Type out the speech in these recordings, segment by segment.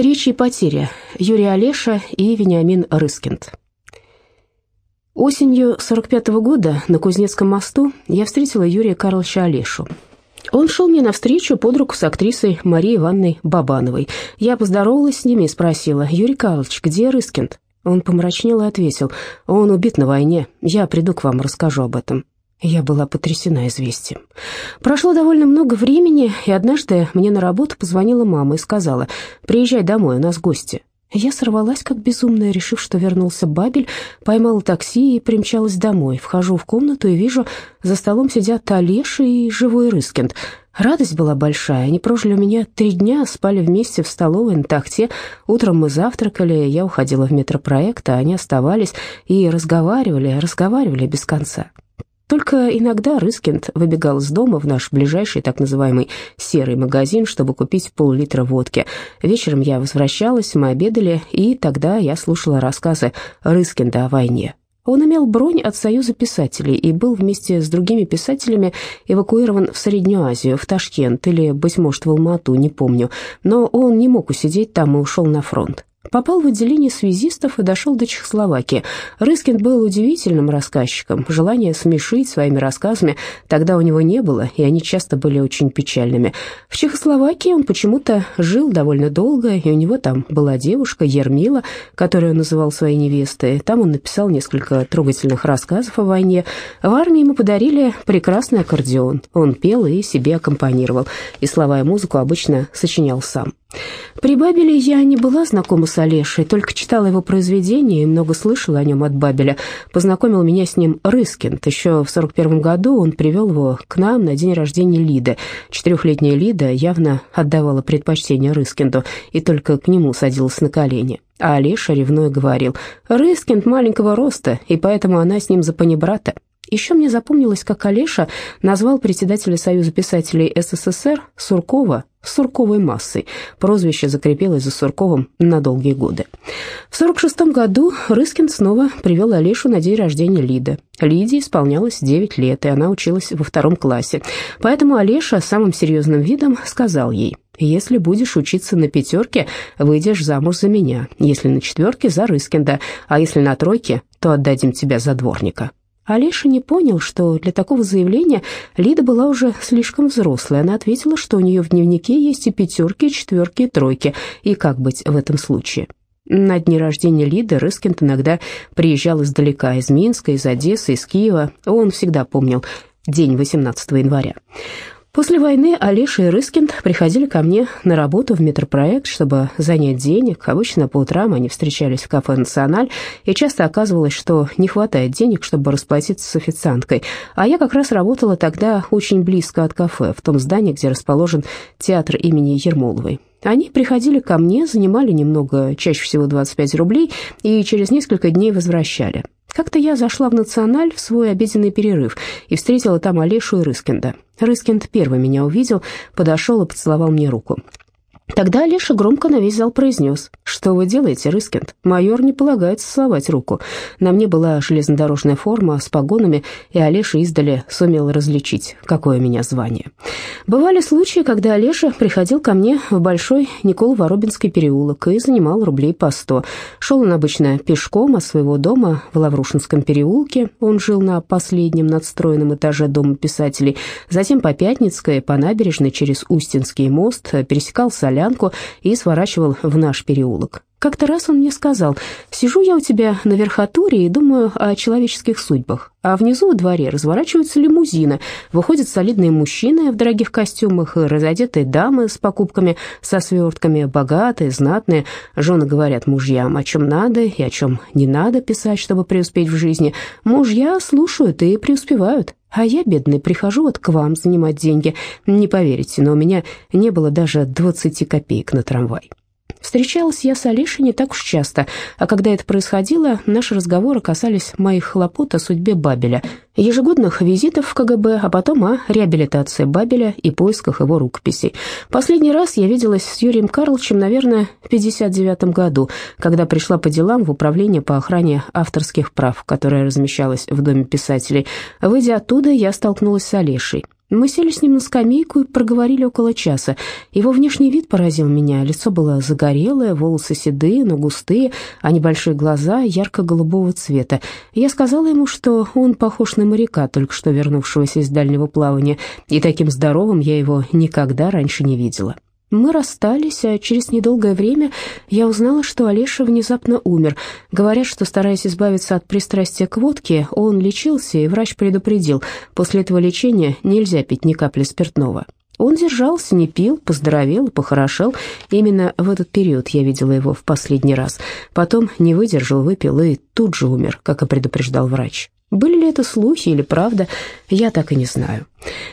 Встречи и потери. Юрий Олеша и Вениамин Рыскинд. Осенью 45 -го года на Кузнецком мосту я встретила Юрия Карловича Олешу. Он шел мне навстречу под руку с актрисой Марией Ивановной Бабановой. Я поздоровалась с ними и спросила, «Юрий Карлович, где Рыскинд?» Он помрачнел и ответил, «Он убит на войне. Я приду к вам, расскажу об этом». Я была потрясена известием. Прошло довольно много времени, и однажды мне на работу позвонила мама и сказала, «Приезжай домой, у нас гости». Я сорвалась как безумная, решив, что вернулся Бабель, поймала такси и примчалась домой. Вхожу в комнату и вижу, за столом сидят Олеша и живой Рыскинд. Радость была большая. Они прожили у меня три дня, спали вместе в столовой на тахте. Утром мы завтракали, я уходила в метропроект, а они оставались и разговаривали, разговаривали без конца. Только иногда Рыскинд выбегал из дома в наш ближайший так называемый «серый магазин», чтобы купить пол-литра водки. Вечером я возвращалась, мы обедали, и тогда я слушала рассказы Рыскинда о войне. Он имел бронь от Союза писателей и был вместе с другими писателями эвакуирован в Среднюю Азию, в Ташкент или, быть может, в Алмату, не помню. Но он не мог усидеть там и ушел на фронт. Попал в отделение связистов и дошел до Чехословакии. Рыскин был удивительным рассказчиком. Желания смешить своими рассказами тогда у него не было, и они часто были очень печальными. В Чехословакии он почему-то жил довольно долго, и у него там была девушка Ермила, которую он называл своей невестой. Там он написал несколько трогательных рассказов о войне. В армии ему подарили прекрасный аккордеон. Он пел и себе аккомпанировал, и слова и музыку обычно сочинял сам. При Бабеле я не была знакома с Олешей, только читала его произведения и много слышала о нем от Бабеля. Познакомил меня с ним Рыскинд. Еще в 41 году он привел его к нам на день рождения Лиды. Четырехлетняя Лида явно отдавала предпочтение Рыскинду и только к нему садилась на колени. А Олеша ревной говорил, «Рыскинд маленького роста, и поэтому она с ним за панибрата». Еще мне запомнилось, как Олеша назвал председателя Союза писателей СССР Суркова Сурковой массой. Прозвище закрепилось за Сурковым на долгие годы. В 46 году Рыскин снова привел Олешу на день рождения Лиды. Лиде исполнялось 9 лет, и она училась во втором классе. Поэтому Олеша самым серьезным видом сказал ей, «Если будешь учиться на пятерке, выйдешь замуж за меня. Если на четверке, за Рыскинда, а если на тройке, то отдадим тебя за дворника». Алеша не понял, что для такого заявления Лида была уже слишком взрослой. Она ответила, что у нее в дневнике есть и пятерки, и четверки, и тройки. И как быть в этом случае? На дни рождения Лиды Рыскинд иногда приезжал издалека, из Минска, из Одессы, из Киева. Он всегда помнил день 18 января. После войны Алиша и Рыскинд приходили ко мне на работу в метропроект, чтобы занять денег. Обычно по утрам они встречались в кафе «Националь», и часто оказывалось, что не хватает денег, чтобы расплатиться с официанткой. А я как раз работала тогда очень близко от кафе, в том здании, где расположен театр имени Ермоловой. Они приходили ко мне, занимали немного, чаще всего 25 рублей, и через несколько дней возвращали. Как-то я зашла в «Националь» в свой обеденный перерыв и встретила там Олешу и Рыскинда. Рыскинд первый меня увидел, подошел и поцеловал мне руку. Тогда Алеша громко на весь зал произнес, «Что вы делаете, Рыскинд? Майор не полагается целовать руку». На мне была железнодорожная форма с погонами, и Алеша издали сумел различить, какое у меня звание. Бывали случаи, когда Алеша приходил ко мне в Большой Николо-Воробинский переулок и занимал рублей по сто. Шел он обычно пешком от своего дома в Лаврушинском переулке, он жил на последнем надстроенном этаже дома писателей, затем по Пятницкой, по набережной через Устинский мост, пересекал Соля, полянку и сворачивал в наш переулок. Как-то раз он мне сказал, «Сижу я у тебя на верхотуре и думаю о человеческих судьбах, а внизу во дворе разворачиваются лимузины, выходят солидные мужчины в дорогих костюмах разодетые дамы с покупками, со свертками, богатые, знатные. Жены говорят мужьям, о чем надо и о чем не надо писать, чтобы преуспеть в жизни. Мужья слушают и преуспевают». А я, бедный, прихожу вот к вам занимать деньги. Не поверите, но у меня не было даже 20 копеек на трамвай. Встречалась я с Алишей не так уж часто, а когда это происходило, наши разговоры касались моих хлопот о судьбе Бабеля, ежегодных визитов в КГБ, а потом о реабилитации Бабеля и поисках его рукописей. Последний раз я виделась с Юрием Карловичем, наверное, в 59 году, когда пришла по делам в управление по охране авторских прав, которое размещалось в Доме писателей. Выйдя оттуда, я столкнулась с Алишей. Мы сели с ним на скамейку и проговорили около часа. Его внешний вид поразил меня. Лицо было загорелое, волосы седые, но густые, а небольшие глаза ярко-голубого цвета. Я сказала ему, что он похож на моряка, только что вернувшегося из дальнего плавания, и таким здоровым я его никогда раньше не видела. Мы расстались, а через недолгое время я узнала, что Олеша внезапно умер. Говорят, что, стараясь избавиться от пристрастия к водке, он лечился, и врач предупредил, после этого лечения нельзя пить ни капли спиртного. Он держался, не пил, поздоровел похорошел. Именно в этот период я видела его в последний раз. Потом не выдержал, выпил и тут же умер, как и предупреждал врач. Были ли это слухи или правда, я так и не знаю.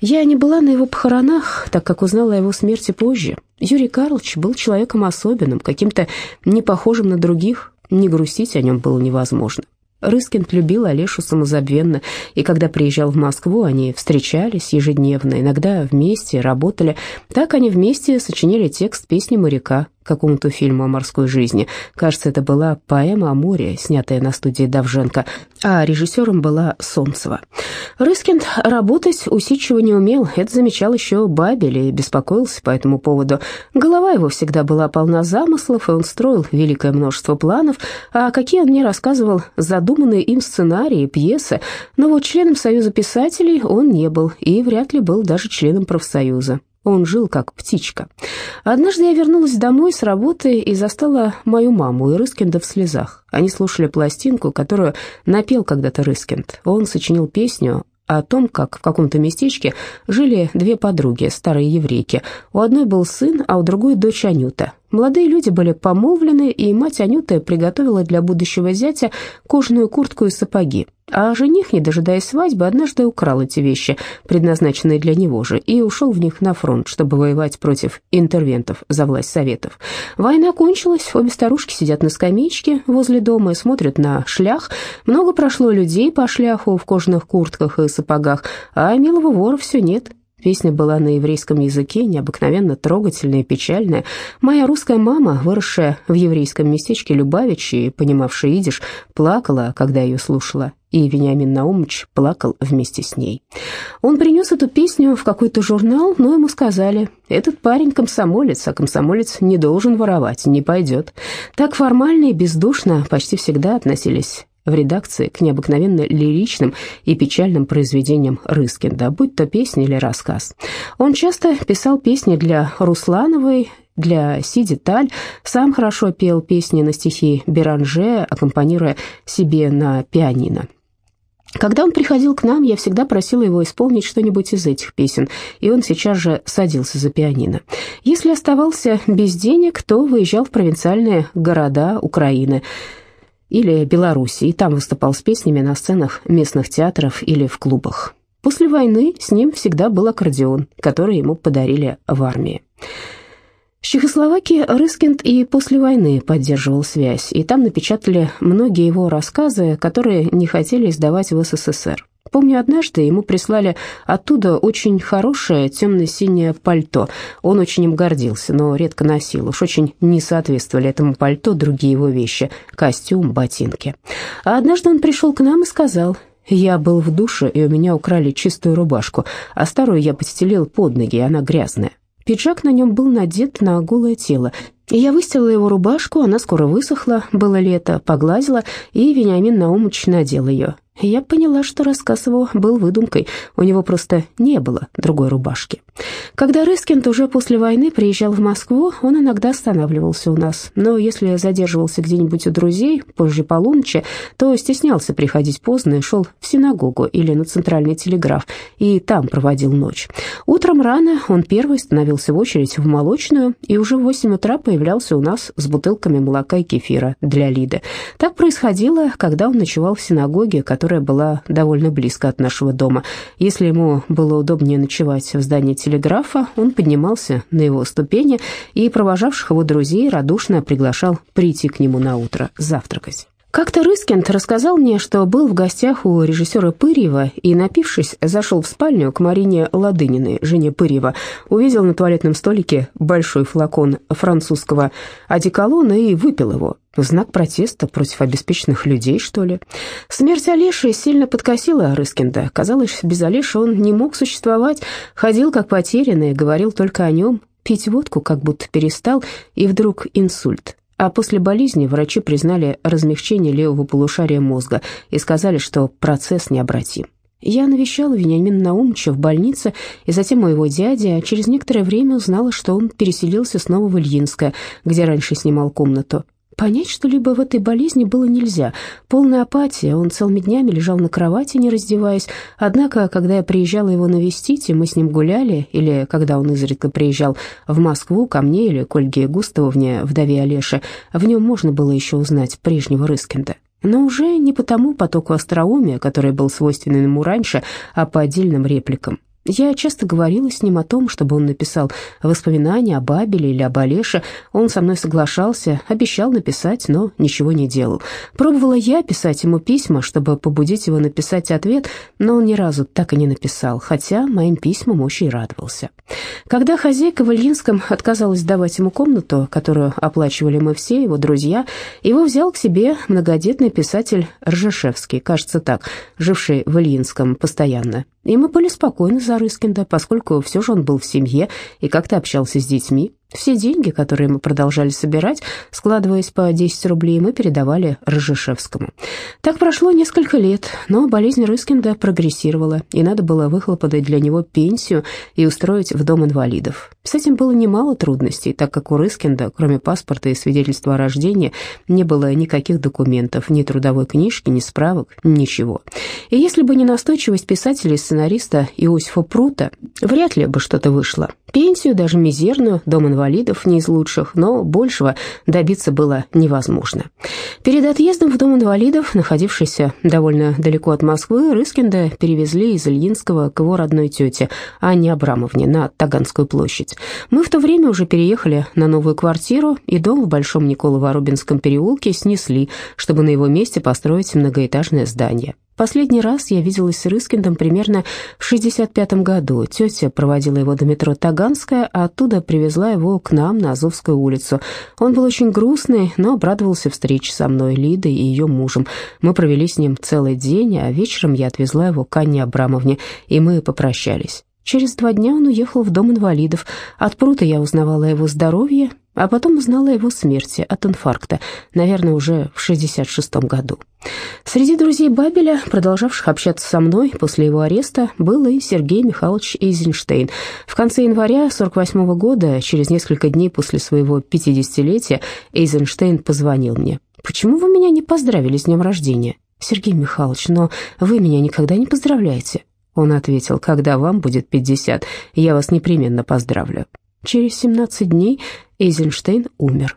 Я не была на его похоронах, так как узнала о его смерти позже. Юрий Карлович был человеком особенным, каким-то не похожим на других. Не грустить о нем было невозможно. Рыскинд любил Олешу самозабвенно, и когда приезжал в Москву, они встречались ежедневно, иногда вместе работали. Так они вместе сочиняли текст песни моряка какому-то фильму о морской жизни. Кажется, это была поэма о море, снятая на студии Давженко, а режиссером была Солнцева. Рыскинд работать усидчиво не умел, это замечал еще Бабель и беспокоился по этому поводу. Голова его всегда была полна замыслов, и он строил великое множество планов, а какие он мне рассказывал задуманные им сценарии, пьесы, но вот членом Союза писателей он не был и вряд ли был даже членом профсоюза. Он жил как птичка. Однажды я вернулась домой с работы и застала мою маму и Рыскинда в слезах. Они слушали пластинку, которую напел когда-то Рыскинд. Он сочинил песню о том, как в каком-то местечке жили две подруги, старые еврейки. У одной был сын, а у другой дочь Анюта. Молодые люди были помолвлены, и мать Анюты приготовила для будущего зятя кожаную куртку и сапоги. А жених, не дожидаясь свадьбы, однажды украл эти вещи, предназначенные для него же, и ушел в них на фронт, чтобы воевать против интервентов за власть Советов. Война кончилась, обе старушки сидят на скамеечке возле дома и смотрят на шлях. Много прошло людей по шляху в кожаных куртках и сапогах, а милого вора все нет. Песня была на еврейском языке, необыкновенно трогательная и печальная. Моя русская мама, выросшая в еврейском местечке Любавич и понимавшая идиш, плакала, когда ее слушала, и Вениамин Наумович плакал вместе с ней. Он принес эту песню в какой-то журнал, но ему сказали, этот парень комсомолец, а комсомолец не должен воровать, не пойдет. Так формально и бездушно почти всегда относились в редакции к необыкновенно лиричным и печальным произведениям Рыскинда, будь то песня или рассказ. Он часто писал песни для Руслановой, для Сиди Таль, сам хорошо пел песни на стихи Беранже, аккомпанируя себе на пианино. Когда он приходил к нам, я всегда просила его исполнить что-нибудь из этих песен, и он сейчас же садился за пианино. Если оставался без денег, то выезжал в провинциальные города Украины – или Беларуси, и там выступал с песнями на сценах местных театров или в клубах. После войны с ним всегда был аккордеон, который ему подарили в армии. С Чехословакией Рыскинд и после войны поддерживал связь, и там напечатали многие его рассказы, которые не хотели издавать в СССР. Помню, однажды ему прислали оттуда очень хорошее темно-синее пальто. Он очень им гордился, но редко носил. Уж очень не соответствовали этому пальто другие его вещи – костюм, ботинки. А однажды он пришел к нам и сказал – я был в душе, и у меня украли чистую рубашку, а старую я постелил под ноги, и она грязная. Пиджак на нем был надет на голое тело, я выстирала его рубашку, она скоро высохла, было лето, погладила, и Вениамин Наумович надел ее. Я поняла, что рассказ его был выдумкой, у него просто не было другой рубашки. Когда Рыскинд уже после войны приезжал в Москву, он иногда останавливался у нас, но если задерживался где-нибудь у друзей позже полуночи, то стеснялся приходить поздно и шел в синагогу или на центральный телеграф, и там проводил ночь. Утром рано он первый становился в очередь в молочную, и уже в 8 утра появлялся у нас с бутылками молока и кефира для Лиды. Так происходило, когда он ночевал в синагоге, которая была довольно близко от нашего дома. Если ему было удобнее ночевать в здании телеграфа, он поднимался на его ступени и провожавших его друзей радушно приглашал прийти к нему на утро завтракать. Как-то Рыскинд рассказал мне, что был в гостях у режиссера Пырьева и, напившись, зашел в спальню к Марине Ладыниной, жене Пырьева, увидел на туалетном столике большой флакон французского одеколона и выпил его. В знак протеста против обеспеченных людей, что ли? Смерть Олеши сильно подкосила Рыскинда. Казалось, без Олеши он не мог существовать, ходил как потерянный, говорил только о нем, пить водку как будто перестал, и вдруг инсульт. А после болезни врачи признали размягчение левого полушария мозга и сказали, что процесс необратим. Я навещала Вениамина Наумовича в больнице, и затем моего дяди, а через некоторое время узнала, что он переселился снова в Ильинское, где раньше снимал комнату. Понять что-либо в этой болезни было нельзя. Полная апатия, он целыми днями лежал на кровати, не раздеваясь. Однако, когда я приезжала его навестить, и мы с ним гуляли, или когда он изредка приезжал в Москву ко мне или к Ольге Густавовне, вдове Олеши, в нем можно было еще узнать прежнего Рыскинда. Но уже не по тому потоку остроумия, который был свойственен ему раньше, а по отдельным репликам. Я часто говорила с ним о том, чтобы он написал воспоминания о Бабеле или об Олеше. Он со мной соглашался, обещал написать, но ничего не делал. Пробовала я писать ему письма, чтобы побудить его написать ответ, но он ни разу так и не написал, хотя моим письмам очень радовался. Когда хозяйка в Ильинском отказалась давать ему комнату, которую оплачивали мы все, его друзья, его взял к себе многодетный писатель Ржешевский, кажется так, живший в Ильинском постоянно. И мы были спокойны за Рыскинда, поскольку все же он был в семье и как-то общался с детьми. Все деньги, которые мы продолжали собирать, складываясь по 10 рублей, мы передавали Рожешевскому. Так прошло несколько лет, но болезнь Рыскинда прогрессировала, и надо было выхлопотать для него пенсию и устроить в дом инвалидов. С этим было немало трудностей, так как у Рыскинда, кроме паспорта и свидетельства о рождении, не было никаких документов, ни трудовой книжки, ни справок, ничего. И если бы не настойчивость писателя и сценариста Иосифа Прута, вряд ли бы что-то вышло. Пенсию, даже мизерную, дом инвалидов не из лучших, но большего добиться было невозможно. Перед отъездом в дом инвалидов, находившийся довольно далеко от Москвы, Рыскинда перевезли из Ильинского к его родной тете Анне Абрамовне на Таганскую площадь. Мы в то время уже переехали на новую квартиру, и дом в Большом Николо-Воробинском переулке снесли, чтобы на его месте построить многоэтажное здание. Последний раз я виделась с Рыскиндом примерно в 65 году. Тетя проводила его до метро Таганская, а оттуда привезла его к нам на Азовскую улицу. Он был очень грустный, но обрадовался встрече со мной, Лидой и ее мужем. Мы провели с ним целый день, а вечером я отвезла его к Анне Абрамовне, и мы попрощались. Через два дня он уехал в дом инвалидов. От Прута я узнавала его здоровье, а потом узнала его смерти от инфаркта, наверное, уже в 66-м году. Среди друзей Бабеля, продолжавших общаться со мной после его ареста, был и Сергей Михайлович Эйзенштейн. В конце января 48 -го года, через несколько дней после своего 50-летия, Эйзенштейн позвонил мне. «Почему вы меня не поздравили с днем рождения?» «Сергей Михайлович, но вы меня никогда не поздравляете». Он ответил, «Когда вам будет 50, я вас непременно поздравлю». Через 17 дней Эйзенштейн умер.